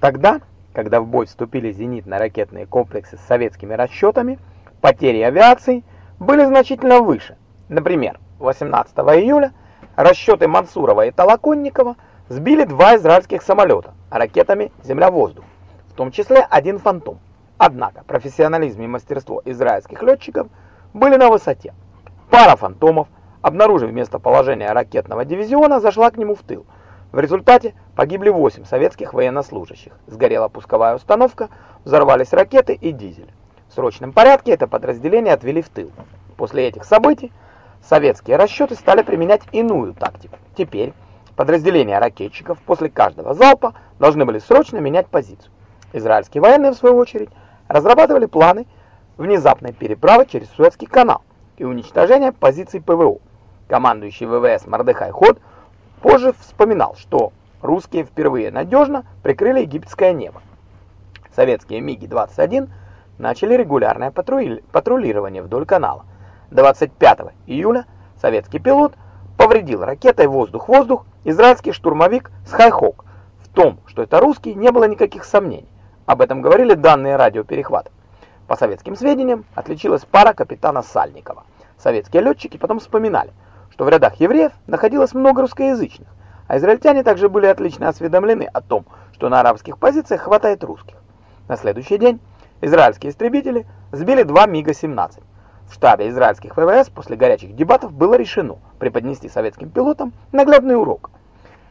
Тогда, когда в бой вступили зенитно-ракетные комплексы с советскими расчетами, потери авиации были значительно выше. Например, 18 июля расчеты Мансурова и Толоконникова сбили два израильских самолета ракетами «Земля-воздух», в том числе один «Фантом». Однако профессионализм и мастерство израильских летчиков были на высоте. Пара «Фантомов», обнаружив местоположение ракетного дивизиона, зашла к нему в тыл. В результате погибли 8 советских военнослужащих, сгорела пусковая установка, взорвались ракеты и дизель. В срочном порядке это подразделение отвели в тыл. После этих событий советские расчеты стали применять иную тактику. Теперь подразделения ракетчиков после каждого залпа должны были срочно менять позицию. Израильские военные, в свою очередь, разрабатывали планы внезапной переправы через Суэцкий канал и уничтожения позиций ПВО. Командующий ВВС Мордехай Ход позже вспоминал, что русские впервые надежно прикрыли египетское небо. Советские МиГи-21 начали регулярное патрулирование вдоль канала. 25 июля советский пилот повредил ракетой воздух-воздух израильский штурмовик Skyhawk. В том, что это русский, не было никаких сомнений. Об этом говорили данные радиоперехвата. По советским сведениям, отличилась пара капитана Сальникова. Советские летчики потом вспоминали, что в рядах евреев находилось много русскоязычных, а израильтяне также были отлично осведомлены о том, что на арабских позициях хватает русских. На следующий день израильские истребители сбили два МиГа-17. В штабе израильских ВВС после горячих дебатов было решено преподнести советским пилотам наглядный урок.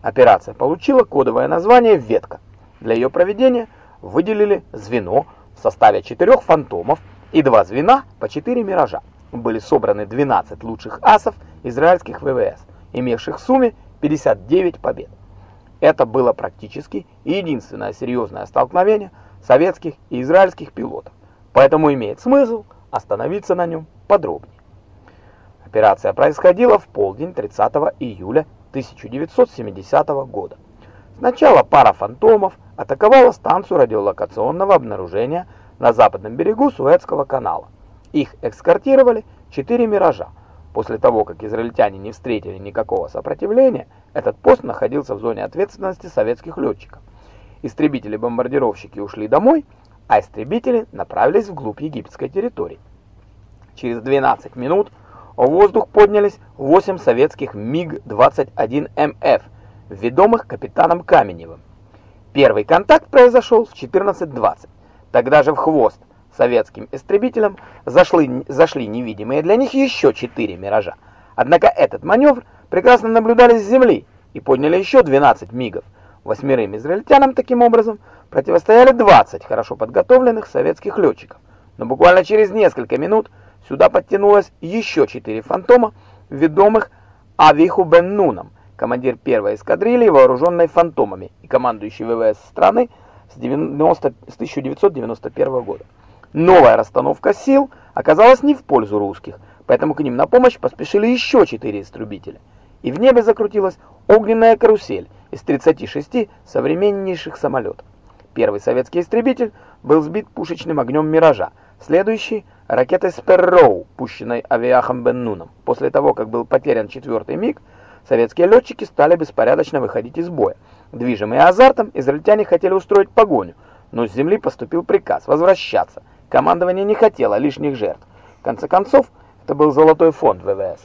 Операция получила кодовое название «Ветка». Для ее проведения выделили звено в составе четырех фантомов и два звена по четыре «Миража». Были собраны 12 лучших асов израильских ВВС, имевших в сумме 59 побед. Это было практически единственное серьезное столкновение советских и израильских пилотов, поэтому имеет смысл – остановиться на нем подробнее. Операция происходила в полдень 30 июля 1970 года. Сначала пара фантомов атаковала станцию радиолокационного обнаружения на западном берегу Суэцкого канала. Их эскортировали четыре «Миража». После того, как израильтяне не встретили никакого сопротивления, этот пост находился в зоне ответственности советских летчиков. Истребители-бомбардировщики ушли домой, а истребители направились вглубь египетской территории. Через 12 минут в воздух поднялись 8 советских МиГ-21МФ, ведомых капитаном Каменевым. Первый контакт произошел в 14.20. Тогда же в хвост советским истребителям зашли, зашли невидимые для них еще 4 «Миража». Однако этот маневр прекрасно наблюдали с земли и подняли еще 12 МиГов. Восьмерым израильтянам таким образом противостояли 20 хорошо подготовленных советских летчиков. Но буквально через несколько минут сюда подтянулось еще 4 фантома, ведомых Авиху бен Нуном, командир первой эскадрильи, вооруженной фантомами и командующий ВВС страны с, 90, с 1991 года. Новая расстановка сил оказалась не в пользу русских, поэтому к ним на помощь поспешили еще 4 истребителя. И в небе закрутилась огненная карусель, из 36 современнейших самолетов. Первый советский истребитель был сбит пушечным огнем «Миража», следующий – ракетой «Сперроу», пущенной авиахом Беннуном. После того, как был потерян четвертый МиГ, советские летчики стали беспорядочно выходить из боя. Движимые азартом, израильтяне хотели устроить погоню, но с земли поступил приказ возвращаться. Командование не хотело лишних жертв. В конце концов, это был золотой фонд ВВС.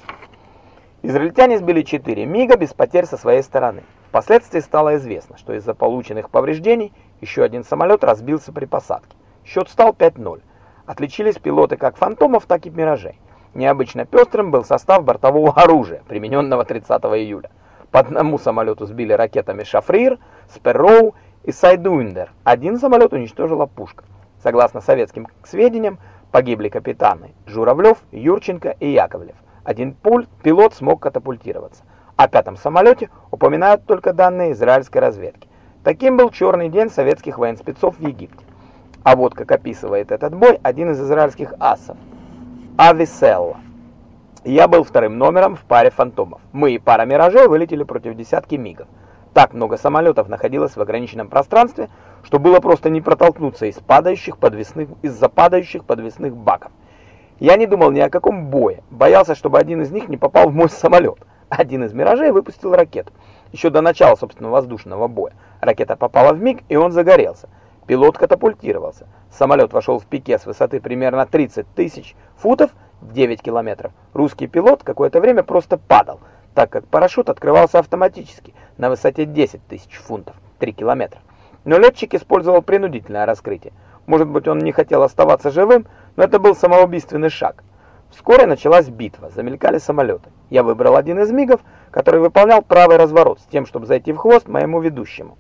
Израильтяне сбили 4 МиГа без потерь со своей стороны. Впоследствии стало известно, что из-за полученных повреждений еще один самолет разбился при посадке. Счет стал 5-0. Отличились пилоты как фантомов, так и миражей. Необычно пестрым был состав бортового оружия, примененного 30 июля. По одному самолету сбили ракетами «Шафрир», «Сперроу» и «Сайдуиндер». Один самолет уничтожила пушка. Согласно советским сведениям, погибли капитаны Журавлев, Юрченко и Яковлев. Один пульт, пилот смог катапультироваться. О пятом самолете упоминают только данные израильской разведки. Таким был черный день советских военспецов в Египте. А вот как описывает этот бой один из израильских асов. Ависелла. Я был вторым номером в паре фантомов. Мы и пара миражей вылетели против десятки мигов. Так много самолетов находилось в ограниченном пространстве, что было просто не протолкнуться из падающих подвесных из-за падающих подвесных баков. Я не думал ни о каком бое, боялся, чтобы один из них не попал в мой самолет. Один из «Миражей» выпустил ракету. Еще до начала, собственного воздушного боя. Ракета попала в миг, и он загорелся. Пилот катапультировался. Самолет вошел в пике с высоты примерно 30 тысяч футов, 9 километров. Русский пилот какое-то время просто падал, так как парашют открывался автоматически на высоте 10 тысяч фунтов, 3 километра. Но летчик использовал принудительное раскрытие. Может быть, он не хотел оставаться живым, но это был самоубийственный шаг. Вскоре началась битва, замелькали самолеты. Я выбрал один из мигов, который выполнял правый разворот, с тем, чтобы зайти в хвост моему ведущему.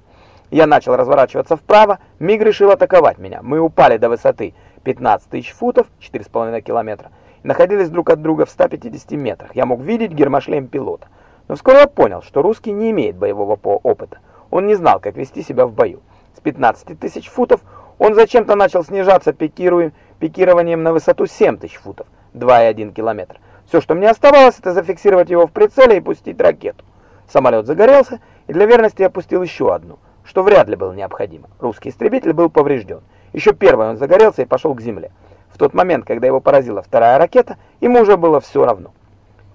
Я начал разворачиваться вправо, миг решил атаковать меня. Мы упали до высоты 15 тысяч футов, 4,5 километра, находились друг от друга в 150 метрах. Я мог видеть гермошлем пилота. Но вскоре я понял, что русский не имеет боевого опыта. Он не знал, как вести себя в бою. С 15 тысяч футов он зачем-то начал снижаться пикированием на высоту 7 тысяч футов. 2,1 километр. Все, что мне оставалось, это зафиксировать его в прицеле и пустить ракету. Самолет загорелся, и для верности я пустил еще одну, что вряд ли было необходимо. Русский истребитель был поврежден. Еще первый он загорелся и пошел к земле. В тот момент, когда его поразила вторая ракета, ему уже было все равно.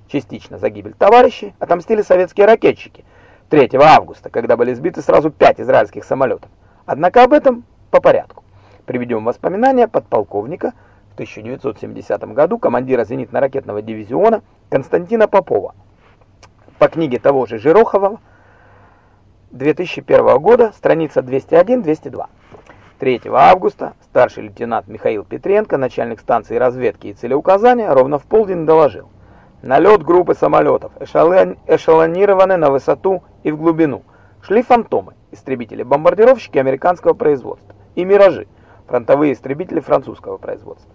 Частично за гибель товарищей отомстили советские ракетчики 3 августа, когда были сбиты сразу пять израильских самолетов. Однако об этом по порядку. Приведем воспоминания подполковника 1970 году командира зенитно-ракетного дивизиона Константина Попова. По книге того же Жирохова 2001 года, страница 201-202. 3 августа старший лейтенант Михаил Петренко, начальник станции разведки и целеуказания, ровно в полдень доложил. Налет группы самолетов, эшелонированы на высоту и в глубину. Шли фантомы, истребители-бомбардировщики американского производства, и миражи, фронтовые истребители французского производства.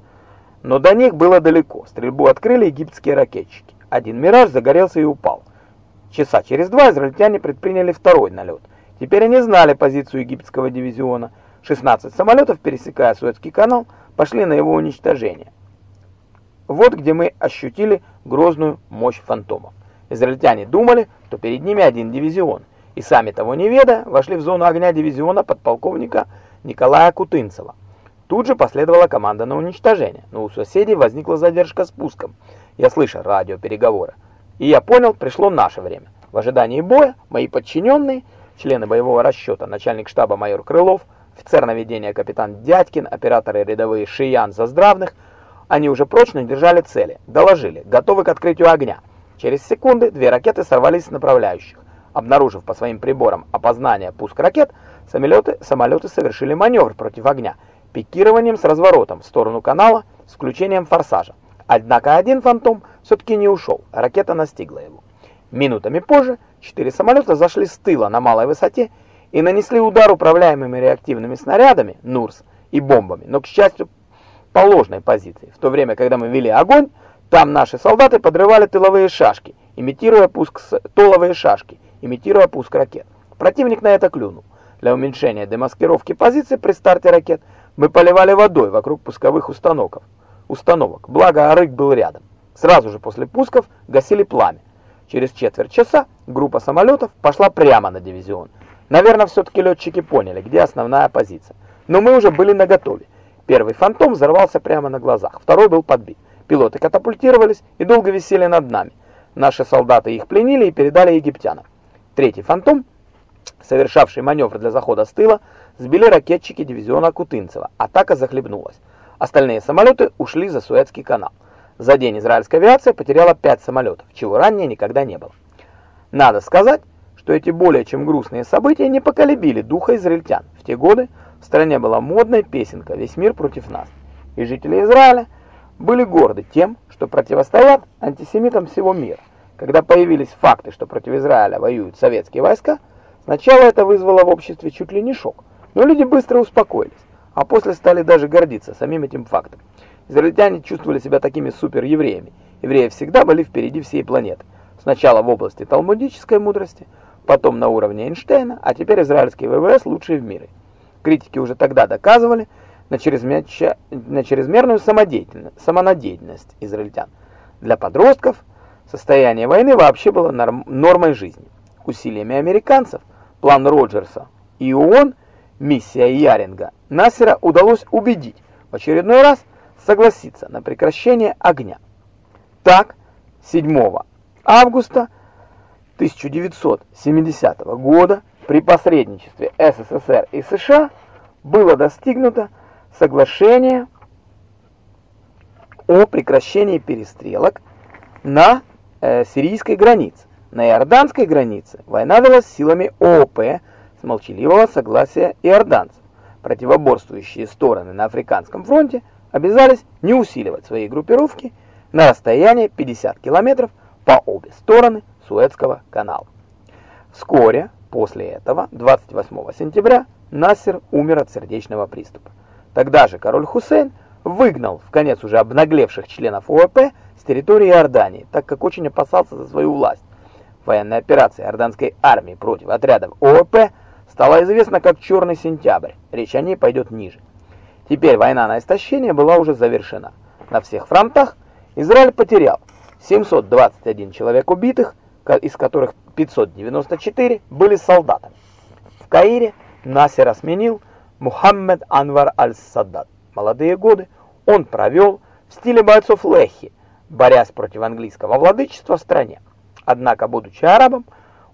Но до них было далеко. Стрельбу открыли египетские ракетчики. Один «Мираж» загорелся и упал. Часа через два израильтяне предприняли второй налет. Теперь они знали позицию египетского дивизиона. 16 самолетов, пересекая Суэцкий канал, пошли на его уничтожение. Вот где мы ощутили грозную мощь фантомов. Израильтяне думали, что перед ними один дивизион, и сами того не ведая, вошли в зону огня дивизиона подполковника Николая Кутынцева. Тут же последовала команда на уничтожение, но у соседей возникла задержка с пуском. Я слышал радиопереговоры. И я понял, пришло наше время. В ожидании боя мои подчиненные, члены боевого расчета, начальник штаба майор Крылов, офицер наведения капитан Дядькин, операторы рядовые Шиян Заздравных, они уже прочно держали цели, доложили, готовы к открытию огня. Через секунды две ракеты сорвались с направляющих. Обнаружив по своим приборам опознание пуск ракет, самолеты, самолеты совершили маневр против огня – пикированием с разворотом в сторону канала с включением форсажа. Однако один фантом все-таки не ушел, ракета настигла его. Минутами позже четыре самолета зашли с тыла на малой высоте и нанесли удар управляемыми реактивными снарядами «Нурс» и бомбами, но, к счастью, по ложной позиции. В то время, когда мы вели огонь, там наши солдаты подрывали тыловые шашки, имитируя пуск толовые шашки, имитируя пуск ракет. Противник на это клюнул. Для уменьшения демаскировки позиции при старте ракет мы поливали водой вокруг пусковых установок. Установок. Благо, Арык был рядом. Сразу же после пусков гасили пламя. Через четверть часа группа самолетов пошла прямо на дивизион. Наверное, все-таки летчики поняли, где основная позиция. Но мы уже были наготове. Первый фантом взорвался прямо на глазах, второй был подбит. Пилоты катапультировались и долго висели над нами. Наши солдаты их пленили и передали египтянам. Третий фантом, совершавший маневр для захода с тыла, сбили ракетчики дивизиона Кутынцева. Атака захлебнулась. Остальные самолеты ушли за Суэцкий канал. За день израильская авиация потеряла 5 самолетов, чего ранее никогда не было. Надо сказать, что эти более чем грустные события не поколебили духа израильтян. В те годы в стране была модная песенка «Весь мир против нас». И жители Израиля были горды тем, что противостоят антисемитам всего мира. Когда появились факты, что против Израиля воюют советские войска, сначала это вызвало в обществе чуть ли не шок. Но люди быстро успокоились, а после стали даже гордиться самим этим фактом. Израильтяне чувствовали себя такими суперевреями. Евреи всегда были впереди всей планеты. Сначала в области талмудической мудрости, потом на уровне Эйнштейна, а теперь израильские ВВС лучшие в мире. Критики уже тогда доказывали на, чрезмер... на чрезмерную самодеятельность, самонадеянность израильтян. Для подростков состояние войны вообще было норм... нормой жизни. Усилиями американцев, план Роджерса и ООН миссия Яринга, Насера удалось убедить в очередной раз согласиться на прекращение огня. Так, 7 августа 1970 года при посредничестве СССР и США было достигнуто соглашение о прекращении перестрелок на э, сирийской границе. На иорданской границе война велась силами ООП с молчаливого согласия иорданцев. Противоборствующие стороны на Африканском фронте обязались не усиливать свои группировки на расстоянии 50 километров по обе стороны Суэцкого канала. Вскоре после этого, 28 сентября, Насер умер от сердечного приступа. Тогда же король Хусейн выгнал в конец уже обнаглевших членов ООП с территории Иордании, так как очень опасался за свою власть. Военная операция иорданской армии против отрядов ООП стала известна как «Черный сентябрь», речь о ней пойдет ниже. Теперь война на истощение была уже завершена. На всех фронтах Израиль потерял 721 человек убитых, из которых 594 были солдатами. В Каире Насера сменил Мухаммед Анвар аль-Саддад. Молодые годы он провел в стиле бойцов Лехи, борясь против английского владычества в стране. Однако, будучи арабом,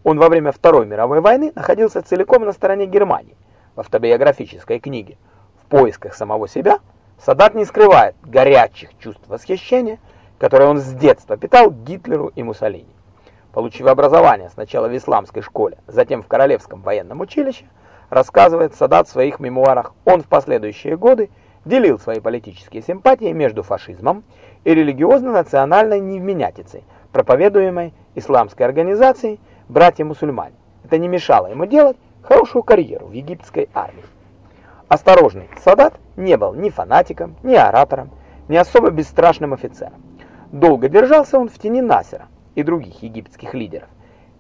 он во время Второй мировой войны находился целиком на стороне Германии. В автобиографической книге «В поисках самого себя» Садат не скрывает горячих чувств восхищения, которые он с детства питал Гитлеру и Муссолини. Получив образование сначала в исламской школе, затем в Королевском военном училище, рассказывает Садат в своих мемуарах, он в последующие годы делил свои политические симпатии между фашизмом и религиозно-национальной невменятицей, проповедуемой исламской организацией «Братья-мусульмане». Это не мешало ему делать хорошую карьеру в египетской армии. Осторожный Садат не был ни фанатиком, ни оратором, ни особо бесстрашным офицером. Долго держался он в тени Насера и других египетских лидеров.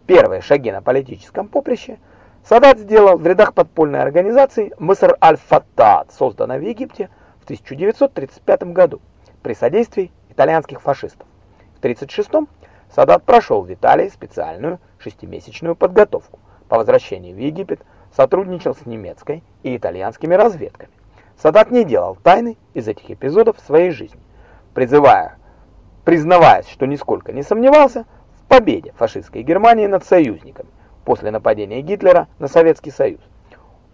Первые шаги на политическом поприще Садат сделал в рядах подпольной организации Мыср аль-Фаттат, созданной в Египте в 1935 году при содействии итальянских фашистов. В 1936 Садат прошел в Италии специальную шестимесячную подготовку. По возвращении в Египет сотрудничал с немецкой и итальянскими разведками. Садат не делал тайны из этих эпизодов в своей жизни, призывая, признаваясь, что нисколько не сомневался в победе фашистской Германии над союзниками после нападения Гитлера на Советский Союз.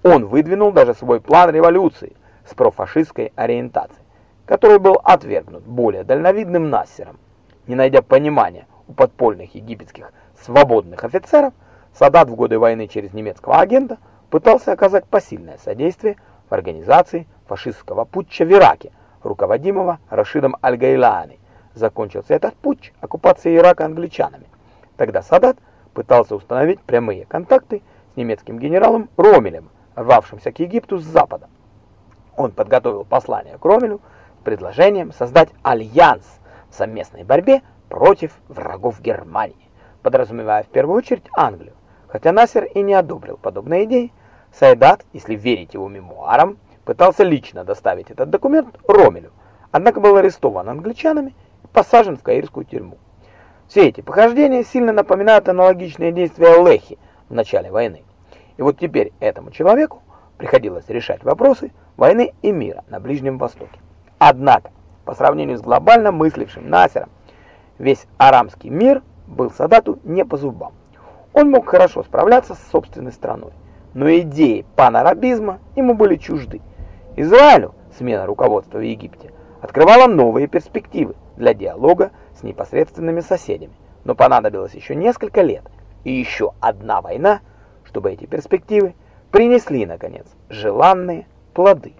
Он выдвинул даже свой план революции с профашистской ориентацией, который был отвергнут более дальновидным Нассером. Не найдя понимания у подпольных египетских свободных офицеров, Садат в годы войны через немецкого агента пытался оказать посильное содействие в организации фашистского путча в Ираке, руководимого Рашидом Аль-Гайлани. Закончился этот путч оккупацией Ирака англичанами. Тогда Садат пытался установить прямые контакты с немецким генералом Ромелем, рвавшимся к Египту с запада. Он подготовил послание к Ромелю с предложением создать альянс в совместной борьбе против врагов Германии, подразумевая в первую очередь Англию. Хотя Насер и не одобрил подобные идеи, Сайдат, если верить его мемуарам, пытался лично доставить этот документ Ромелю, однако был арестован англичанами и посажен в каирскую тюрьму. Все эти похождения сильно напоминают аналогичные действия Лехи в начале войны. И вот теперь этому человеку приходилось решать вопросы войны и мира на Ближнем Востоке. Однако, по сравнению с глобально мыслившим Насером, весь арамский мир был Садату не по зубам. Он мог хорошо справляться с собственной страной, но идеи панарабизма ему были чужды. Израилю смена руководства в Египте открывала новые перспективы для диалога с непосредственными соседями, но понадобилось еще несколько лет и еще одна война, чтобы эти перспективы принесли, наконец, желанные плоды.